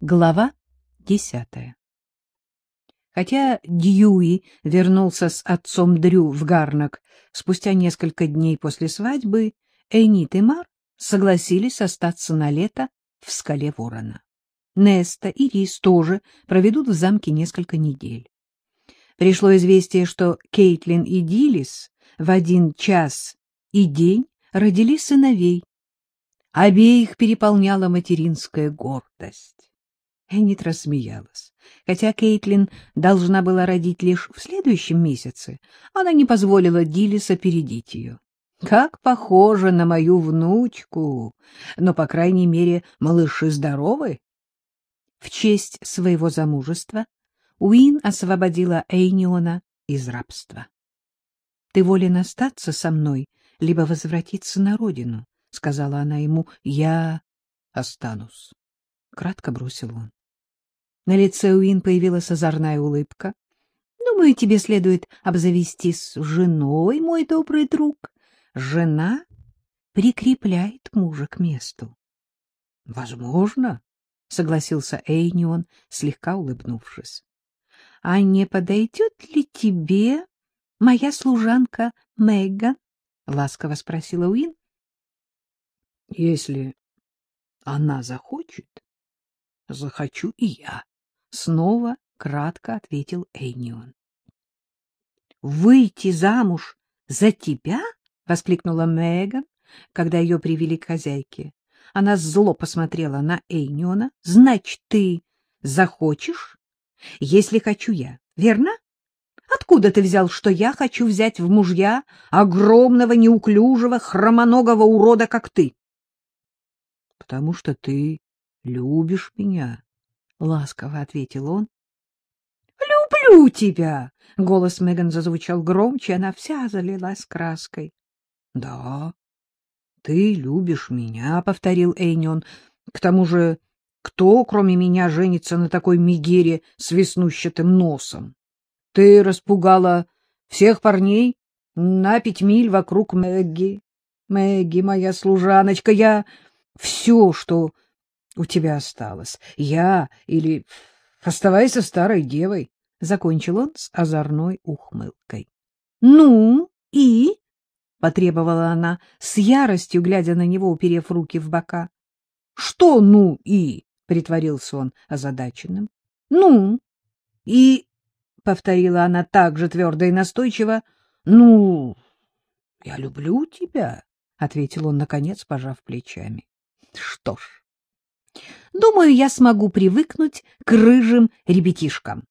Глава десятая Хотя Дьюи вернулся с отцом Дрю в Гарнак спустя несколько дней после свадьбы, Энит и Мар согласились остаться на лето в скале Ворона. Неста и Рис тоже проведут в замке несколько недель. Пришло известие, что Кейтлин и Дилис в один час и день родили сыновей. Обеих переполняла материнская гордость. Эннит рассмеялась. Хотя Кейтлин должна была родить лишь в следующем месяце, она не позволила Дилис опередить ее. Как похоже на мою внучку! Но, по крайней мере, малыши здоровы. В честь своего замужества Уин освободила Эйниона из рабства. — Ты волен остаться со мной, либо возвратиться на родину, — сказала она ему. — Я останусь, — кратко бросил он. На лице Уин появилась озорная улыбка. — Думаю, тебе следует обзавестись женой, мой добрый друг. Жена прикрепляет мужа к месту. — Возможно, — согласился Эйнион, слегка улыбнувшись. — А не подойдет ли тебе моя служанка Меган? — ласково спросила Уин. — Если она захочет, захочу и я. — снова кратко ответил Эйнион. — Выйти замуж за тебя? — воскликнула Меган, когда ее привели к хозяйке. Она зло посмотрела на Эйниона. — Значит, ты захочешь? Если хочу я, верно? Откуда ты взял, что я хочу взять в мужья огромного, неуклюжего, хромоногого урода, как ты? — Потому что ты любишь меня, — ласково ответил он. — Люблю тебя! — голос Меган зазвучал громче, она вся залилась краской. — Да, ты любишь меня, — повторил Эйнион. — К тому же, кто, кроме меня, женится на такой мигере с веснущатым носом? Ты распугала всех парней на пять миль вокруг Мэгги. Мэгги, моя служаночка, я все, что у тебя осталось. Я или оставайся старой девой, — закончил он с озорной ухмылкой. — Ну и? — потребовала она, с яростью глядя на него, уперев руки в бока. — Что «ну и?» — притворился он озадаченным. — Ну и... — повторила она так же твердо и настойчиво. — Ну, я люблю тебя, — ответил он, наконец, пожав плечами. — Что ж, Думаю, я смогу привыкнуть к рыжим ребятишкам.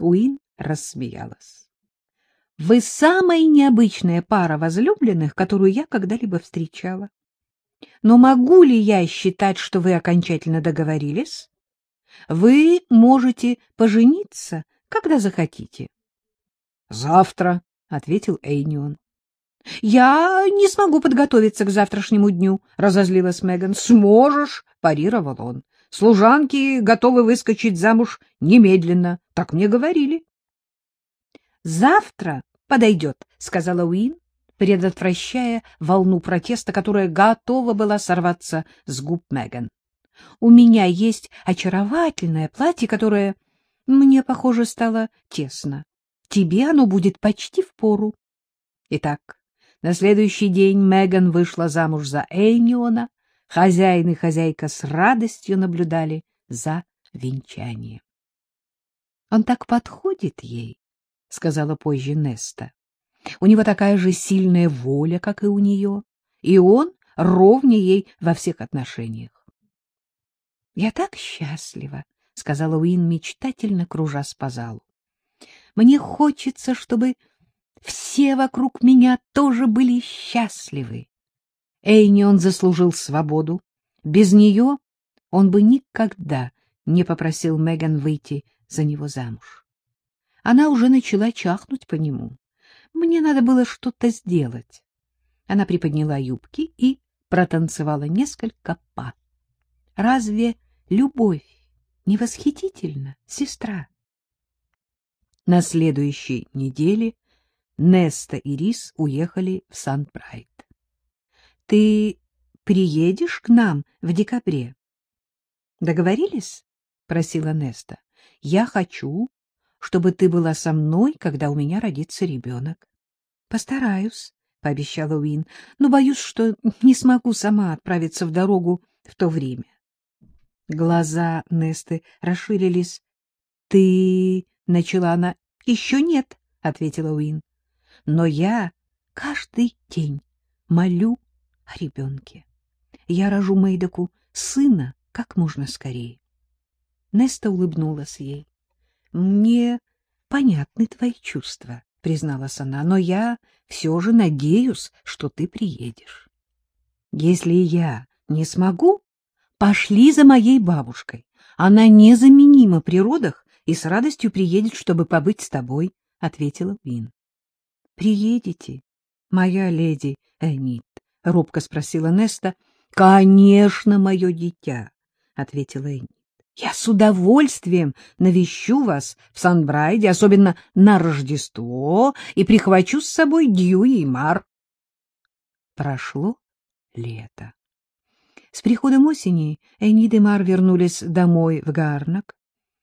Уин рассмеялась. — Вы самая необычная пара возлюбленных, которую я когда-либо встречала. Но могу ли я считать, что вы окончательно договорились? Вы можете пожениться, когда захотите. — Завтра, — ответил Эйнион. — Я не смогу подготовиться к завтрашнему дню, — разозлилась Меган. — Сможешь, — парировал он. — Служанки готовы выскочить замуж немедленно. Так мне говорили. — Завтра подойдет, — сказала Уин, предотвращая волну протеста, которая готова была сорваться с губ Меган. — У меня есть очаровательное платье, которое, мне, похоже, стало тесно. Тебе оно будет почти впору. Итак, на следующий день Меган вышла замуж за Эйниона. Хозяин и хозяйка с радостью наблюдали за венчанием. — Он так подходит ей, — сказала позже Неста. — У него такая же сильная воля, как и у нее, и он ровнее ей во всех отношениях. — Я так счастлива, — сказала Уин, мечтательно кружась по залу. — Мне хочется, чтобы все вокруг меня тоже были счастливы. Эйнион заслужил свободу. Без нее он бы никогда не попросил Меган выйти за него замуж. Она уже начала чахнуть по нему. Мне надо было что-то сделать. Она приподняла юбки и протанцевала несколько па. Разве любовь не восхитительна, сестра? На следующей неделе Неста и Рис уехали в Сан-Брайт. — Ты приедешь к нам в декабре? — Договорились? просила Неста. — Я хочу, чтобы ты была со мной, когда у меня родится ребенок. — Постараюсь, — пообещала Уин, — но боюсь, что не смогу сама отправиться в дорогу в то время. Глаза Несты расширились. — Ты... — начала она. — Еще нет, — ответила Уин. — Но я каждый день молю о ребенке. Я рожу Мэйдаку сына как можно скорее. Неста улыбнулась ей. — Мне понятны твои чувства, — призналась она, — но я все же надеюсь, что ты приедешь. Если я не смогу, пошли за моей бабушкой. Она незаменима при родах и с радостью приедет, чтобы побыть с тобой, — ответила Вин. — Приедете, моя леди Энит? — робко спросила Неста. — Конечно, мое дитя, — ответила Энит. Я с удовольствием навещу вас в Сан-Брайде, особенно на Рождество, и прихвачу с собой Дьюи и Мар. Прошло лето. С приходом осени Энид и Мар вернулись домой в Гарнак.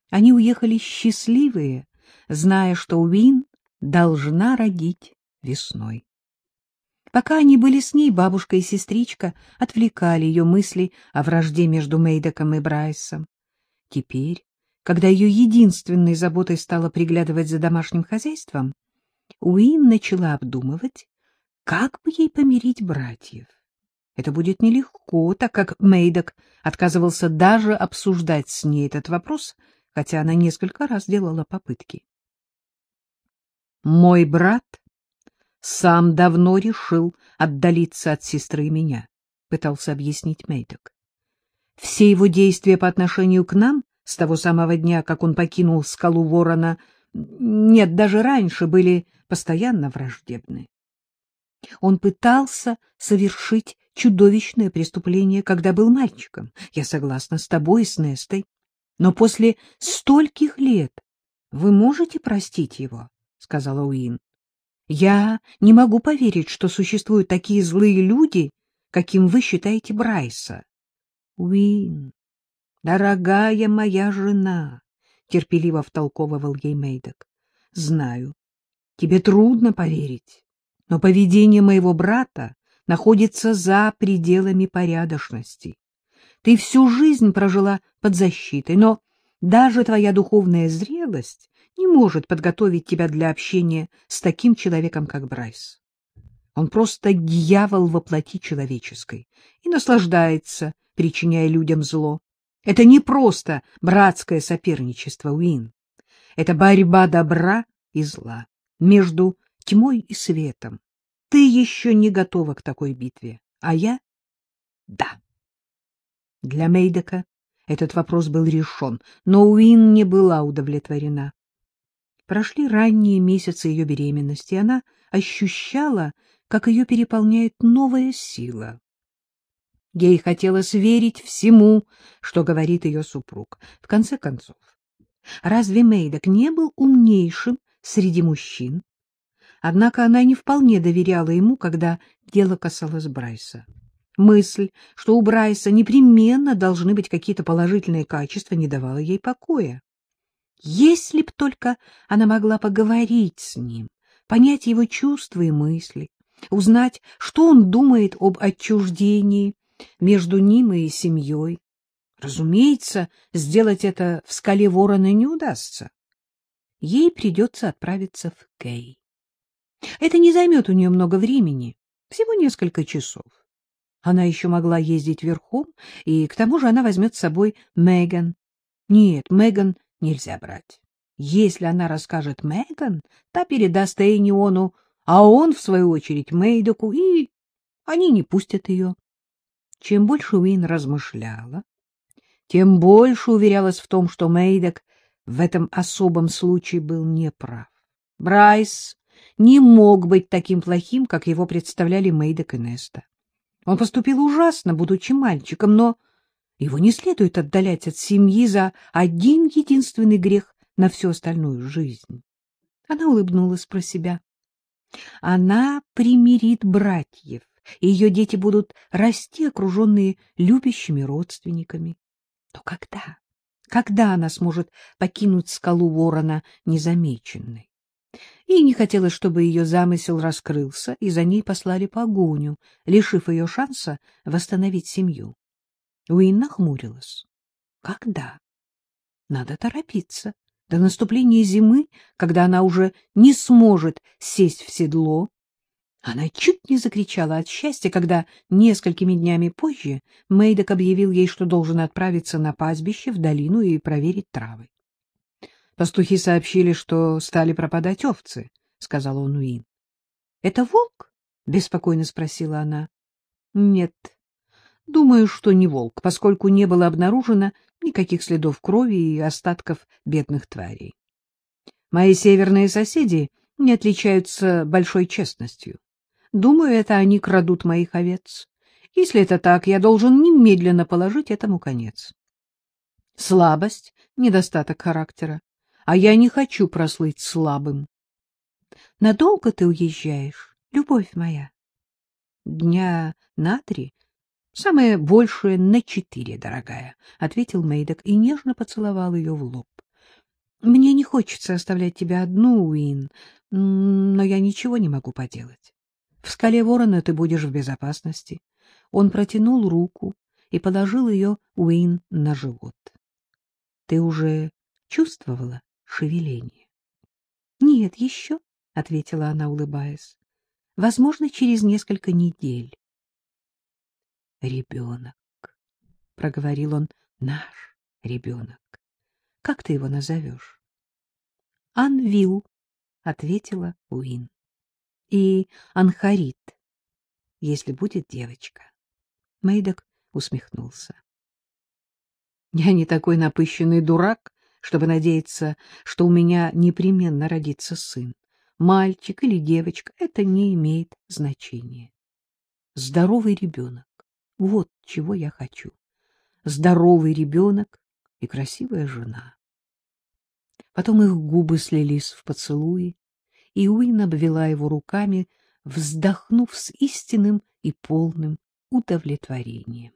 Они уехали счастливые, зная, что Уин должна родить весной. Пока они были с ней, бабушка и сестричка отвлекали ее мысли о вражде между Мейдоком и Брайсом. Теперь, когда ее единственной заботой стало приглядывать за домашним хозяйством, Уин начала обдумывать, как бы ей помирить братьев. Это будет нелегко, так как Мейдок отказывался даже обсуждать с ней этот вопрос, хотя она несколько раз делала попытки. «Мой брат сам давно решил отдалиться от сестры и меня», — пытался объяснить Мейдок. Все его действия по отношению к нам с того самого дня, как он покинул скалу ворона, нет, даже раньше, были постоянно враждебны. Он пытался совершить чудовищное преступление, когда был мальчиком. Я согласна с тобой и с Нестой. Но после стольких лет вы можете простить его, — сказала Уин. Я не могу поверить, что существуют такие злые люди, каким вы считаете Брайса. Уин, дорогая моя жена, — терпеливо втолковывал ей Мейдок, — знаю, тебе трудно поверить, но поведение моего брата находится за пределами порядочности. Ты всю жизнь прожила под защитой, но даже твоя духовная зрелость не может подготовить тебя для общения с таким человеком, как Брайс. Он просто дьявол во плоти человеческой и наслаждается причиняя людям зло. Это не просто братское соперничество, Уин. Это борьба добра и зла между тьмой и светом. Ты еще не готова к такой битве, а я — да. Для Мейдека этот вопрос был решен, но Уин не была удовлетворена. Прошли ранние месяцы ее беременности, и она ощущала, как ее переполняет новая сила. Ей хотелось верить всему, что говорит ее супруг. В конце концов, разве Мейдок не был умнейшим среди мужчин? Однако она не вполне доверяла ему, когда дело касалось Брайса. Мысль, что у Брайса непременно должны быть какие-то положительные качества, не давала ей покоя. Если б только она могла поговорить с ним, понять его чувства и мысли, узнать, что он думает об отчуждении, между ним и семьей. Разумеется, сделать это в скале ворона не удастся. Ей придется отправиться в Кей. Это не займет у нее много времени, всего несколько часов. Она еще могла ездить верхом, и к тому же она возьмет с собой Меган. Нет, Меган нельзя брать. Если она расскажет Меган, та передаст Эйниону, а он, в свою очередь, Мейдоку, и они не пустят ее. Чем больше Уин размышляла, тем больше уверялась в том, что Мейдок в этом особом случае был неправ. Брайс не мог быть таким плохим, как его представляли Мейдок и Неста. Он поступил ужасно, будучи мальчиком, но его не следует отдалять от семьи за один единственный грех на всю остальную жизнь. Она улыбнулась про себя. Она примирит братьев, и ее дети будут расти, окруженные любящими родственниками. Но когда? Когда она сможет покинуть скалу ворона незамеченной? И не хотелось, чтобы ее замысел раскрылся, и за ней послали погоню, лишив ее шанса восстановить семью. Уин нахмурилась. Когда? Надо торопиться. До наступления зимы, когда она уже не сможет сесть в седло, она чуть не закричала от счастья, когда несколькими днями позже Мейдок объявил ей, что должен отправиться на пастбище в долину и проверить травы. Пастухи сообщили, что стали пропадать овцы, — сказал он Уин. — Это волк? — беспокойно спросила она. — Нет, думаю, что не волк, поскольку не было обнаружено никаких следов крови и остатков бедных тварей. Мои северные соседи не отличаются большой честностью. Думаю, это они крадут моих овец. Если это так, я должен немедленно положить этому конец. Слабость — недостаток характера а я не хочу прослыть слабым. — Надолго ты уезжаешь, любовь моя? — Дня на три, самое большее на четыре, дорогая, — ответил Мейдок и нежно поцеловал ее в лоб. — Мне не хочется оставлять тебя одну, Уин, но я ничего не могу поделать. В скале ворона ты будешь в безопасности. Он протянул руку и положил ее Уин на живот. — Ты уже чувствовала шевеление. — Нет, еще, — ответила она, улыбаясь. — Возможно, через несколько недель. — Ребенок, — проговорил он, — наш ребенок. Как ты его назовешь? — Анвил, — ответила Уин. — И Анхарит, если будет девочка. Мейдок усмехнулся. — Я не такой напыщенный дурак, чтобы надеяться, что у меня непременно родится сын. Мальчик или девочка — это не имеет значения. Здоровый ребенок — вот чего я хочу. Здоровый ребенок и красивая жена. Потом их губы слились в поцелуи, и Уин обвела его руками, вздохнув с истинным и полным удовлетворением.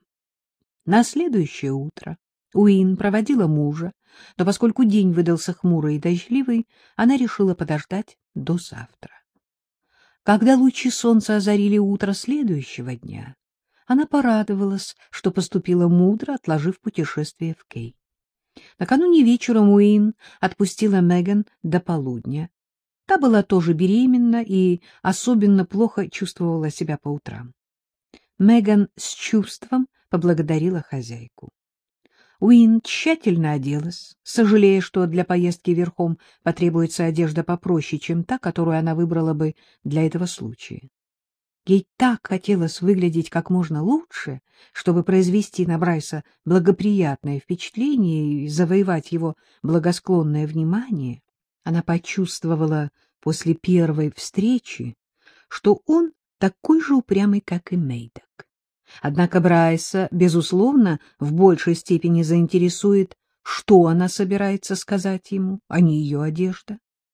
На следующее утро Уин проводила мужа, но поскольку день выдался хмурый и дождливый, она решила подождать до завтра. Когда лучи солнца озарили утро следующего дня, она порадовалась, что поступила мудро, отложив путешествие в Кей. Накануне вечером Уин отпустила Меган до полудня. Та была тоже беременна и особенно плохо чувствовала себя по утрам. Меган с чувством поблагодарила хозяйку. Уин тщательно оделась, сожалея, что для поездки верхом потребуется одежда попроще, чем та, которую она выбрала бы для этого случая. Ей так хотелось выглядеть как можно лучше, чтобы произвести на Брайса благоприятное впечатление и завоевать его благосклонное внимание. Она почувствовала после первой встречи, что он такой же упрямый, как и Мейдок. Однако Брайса, безусловно, в большей степени заинтересует, что она собирается сказать ему, а не ее одежда.